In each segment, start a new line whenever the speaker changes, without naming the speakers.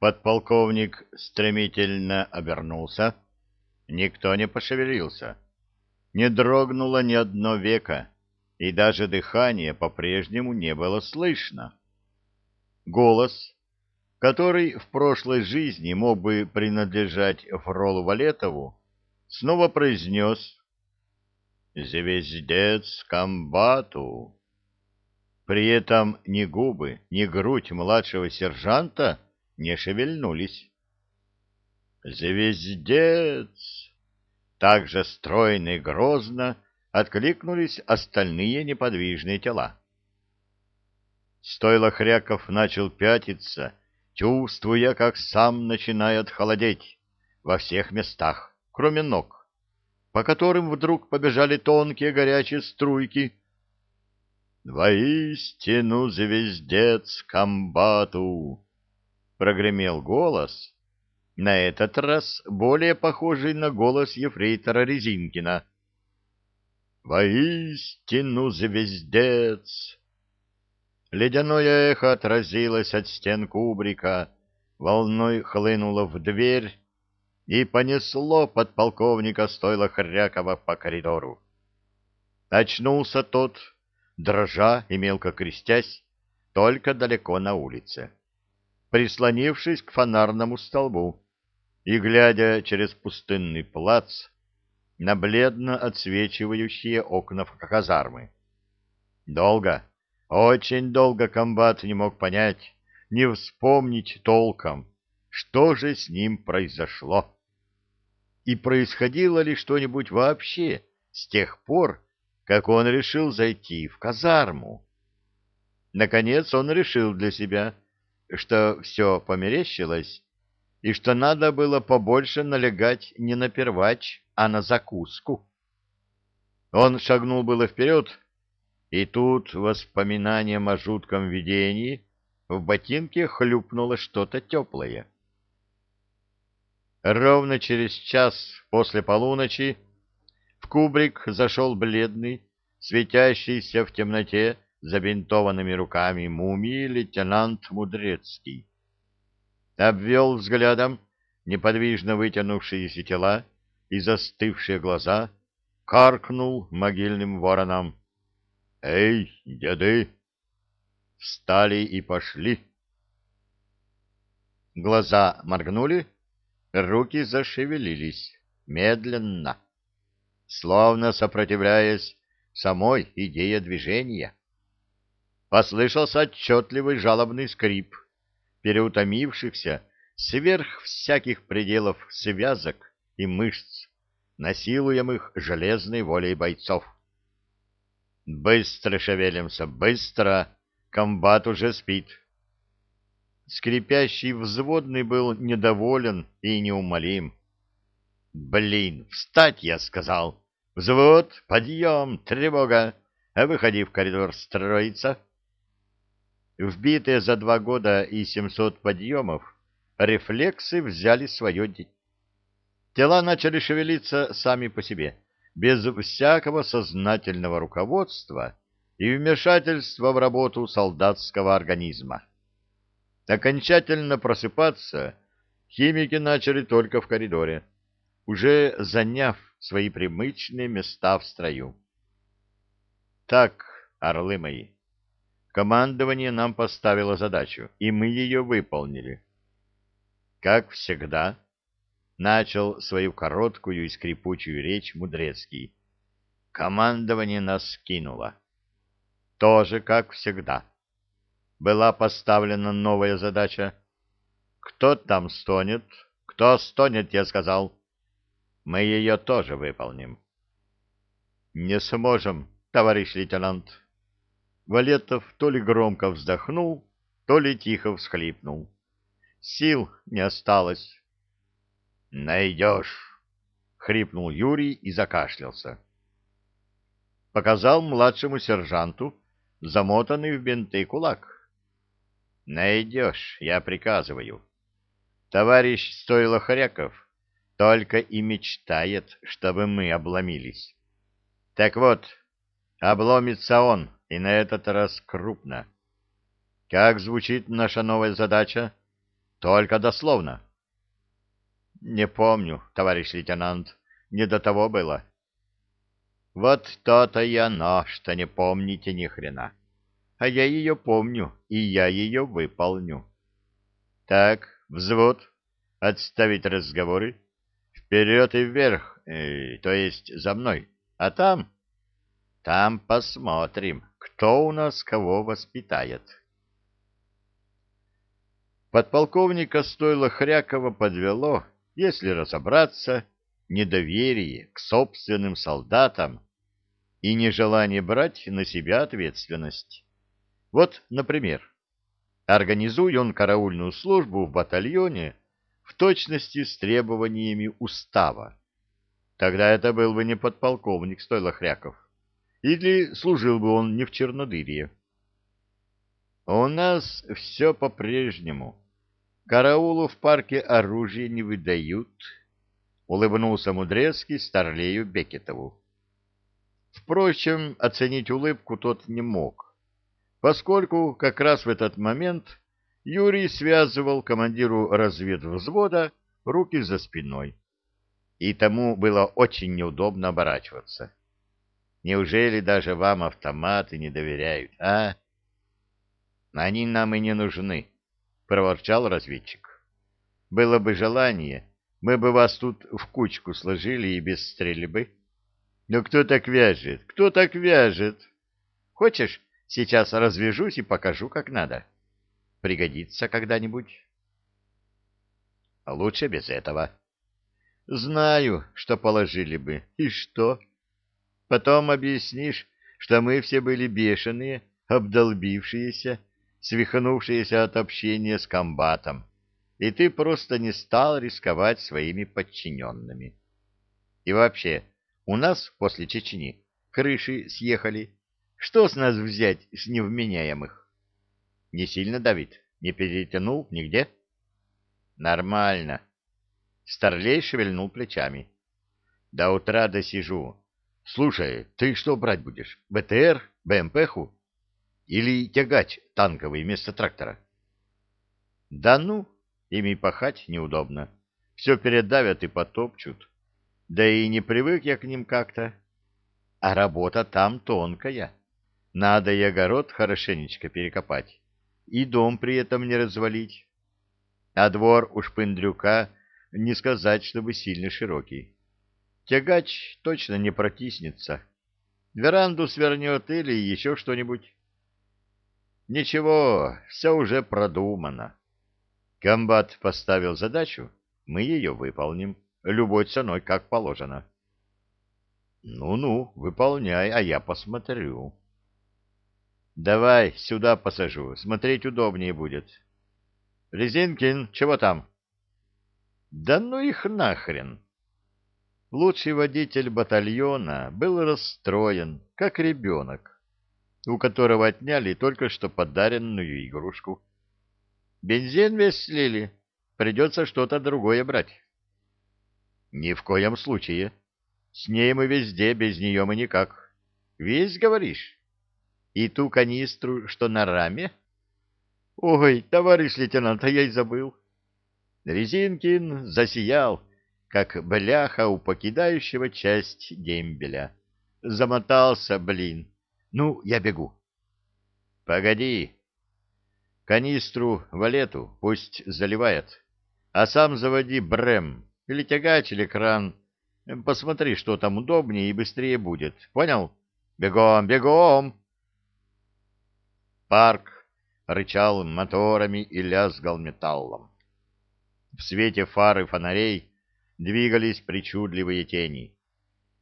Подполковник стремительно обернулся. Никто не пошевелился. Не дрогнуло ни одно веко, и даже дыхание по-прежнему не было слышно. Голос, который в прошлой жизни мог бы принадлежать Фролу Валетову, снова произнес «Звездец комбату». При этом ни губы, ни грудь младшего сержанта не шевельнулись. «Звездец!» Так же стройно и грозно откликнулись остальные неподвижные тела. Стойло Хряков начал пятиться, чувствуя, как сам начинает холодеть во всех местах, кроме ног, по которым вдруг побежали тонкие горячие струйки. «Воистину звездец комбату!» — прогремел голос, на этот раз более похожий на голос ефрейтора Резинкина. «Воистину звездец!» Ледяное эхо отразилось от стен кубрика, волной хлынуло в дверь и понесло подполковника стойла Хрякова по коридору. Очнулся тот, дрожа и мелко крестясь, только далеко на улице, прислонившись к фонарному столбу и глядя через пустынный плац на бледно отсвечивающие окна казармы. Долго, очень долго комбат не мог понять, не вспомнить толком, что же с ним произошло. И происходило ли что-нибудь вообще с тех пор, как он решил зайти в казарму. Наконец он решил для себя, что все померещилось, и что надо было побольше налегать не на первач, а на закуску. Он шагнул было вперед, и тут воспоминанием о жутком видении в ботинке хлюпнуло что-то теплое. Ровно через час после полуночи в кубрик зашел бледный, светящийся в темноте забинтованными руками мумии лейтенант Мудрецкий. Обвел взглядом неподвижно вытянувшиеся тела и застывшие глаза, каркнул могильным воронам. «Эй, деды!» Встали и пошли. Глаза моргнули, руки зашевелились, медленно, словно сопротивляясь самой идее движения. Послышался отчетливый жалобный скрип переутомившихся сверх всяких пределов связок и мышц, насилуемых железной волей бойцов. Быстро шевелимся, быстро, комбат уже спит. Скрипящий взводный был недоволен и неумолим. «Блин, встать, я сказал! Взвод, подъем, тревога! Выходи в коридор строиться!» Вбитые за два года и семьсот подъемов, рефлексы взяли свое Тела начали шевелиться сами по себе — без всякого сознательного руководства и вмешательства в работу солдатского организма. Окончательно просыпаться химики начали только в коридоре, уже заняв свои привычные места в строю. Так, орлы мои, командование нам поставило задачу, и мы ее выполнили. Как всегда, начал свою короткую и скрипучую речь Мудрецкий. Командование нас кинуло. Тоже, как всегда. Была поставлена новая задача. Кто там стонет? Кто стонет, я сказал. Мы ее тоже выполним. Не сможем, товарищ лейтенант. Валетов то ли громко вздохнул, то ли тихо всхлипнул. Сил не осталось. «Найдешь!» — хрипнул Юрий и закашлялся. Показал младшему сержанту замотанный в бинты кулак. «Найдешь, я приказываю. Товарищ Стойло Хряков только и мечтает, чтобы мы обломились. Так вот, обломится он, и на этот раз крупно. Как звучит наша новая задача?» Только дословно. Не помню, товарищ лейтенант, не до того было. Вот то-то и оно, что не помните ни хрена. А я ее помню, и я ее выполню. Так, взвод, отставить разговоры. Вперед и вверх, э, то есть за мной. А там... Там посмотрим, кто у нас кого воспитает. Подполковника стоило Хрякова подвело, если разобраться, недоверие к собственным солдатам и нежелание брать на себя ответственность. Вот, например, организуй он караульную службу в батальоне в точности с требованиями устава. Тогда это был бы не подполковник Стойло Хряков. Или служил бы он не в Чернодырье. У нас все по-прежнему. Караулу в парке оружие не выдают, улыбнулся Мудрецкий Старлею Бекетову. Впрочем, оценить улыбку тот не мог, поскольку как раз в этот момент Юрий связывал командиру разведвзвода руки за спиной, и тому было очень неудобно оборачиваться. Неужели даже вам автоматы не доверяют, а? Они нам и не нужны, проворчал разведчик. Было бы желание, мы бы вас тут в кучку сложили и без стрельбы. Но кто так вяжет? Кто так вяжет? Хочешь, сейчас развяжусь и покажу, как надо. Пригодится когда-нибудь. А лучше без этого. Знаю, что положили бы. И что? Потом объяснишь, что мы все были бешеные, обдолбившиеся, свихнувшиеся от общения с комбатом и ты просто не стал рисковать своими подчиненными. И вообще, у нас после Чечни крыши съехали. Что с нас взять с невменяемых? Не сильно давит? Не перетянул нигде? Нормально. Старлей шевельнул плечами. До утра досижу. Слушай, ты что брать будешь? БТР? БМПху? Или тягач танковый вместо трактора? Да ну, Ими пахать неудобно. Все передавят и потопчут. Да и не привык я к ним как-то. А работа там тонкая. Надо и огород хорошенечко перекопать. И дом при этом не развалить. А двор у шпындрюка не сказать, чтобы сильно широкий. Тягач точно не протиснется. Веранду свернет или еще что-нибудь. Ничего, все уже продумано. Комбат поставил задачу, мы ее выполним, любой ценой, как положено. Ну-ну, выполняй, а я посмотрю. Давай, сюда посажу, смотреть удобнее будет. Резинкин, чего там? Да ну их нахрен. Лучший водитель батальона был расстроен, как ребенок, у которого отняли только что подаренную игрушку. Бензин весь слили. Придется что-то другое брать. Ни в коем случае. С ней мы везде, без нее мы никак. Весь, говоришь? И ту канистру, что на раме? Ой, товарищ лейтенант, а я и забыл. Резинкин засиял, как бляха у покидающего часть дембеля. Замотался, блин. Ну, я бегу. Погоди, Канистру валету пусть заливает, а сам заводи брем или тягач, или кран. Посмотри, что там удобнее и быстрее будет. Понял? Бегом, бегом! Парк рычал моторами и лязгал металлом. В свете фар и фонарей двигались причудливые тени.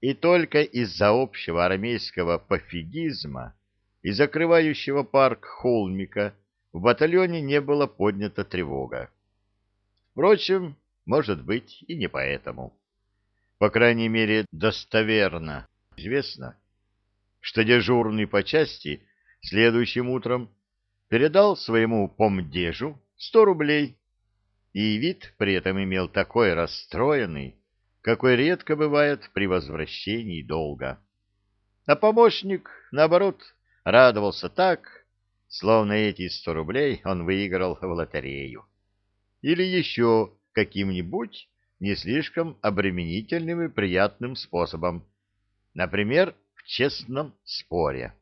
И только из-за общего армейского пофигизма и закрывающего парк холмика в батальоне не было поднята тревога. Впрочем, может быть, и не поэтому. По крайней мере, достоверно известно, что дежурный по части следующим утром передал своему помдежу сто рублей, и вид при этом имел такой расстроенный, какой редко бывает при возвращении долга. А помощник, наоборот, радовался так, словно эти сто рублей он выиграл в лотерею. или еще каким-нибудь не слишком обременительным и приятным способом, например, в честном споре.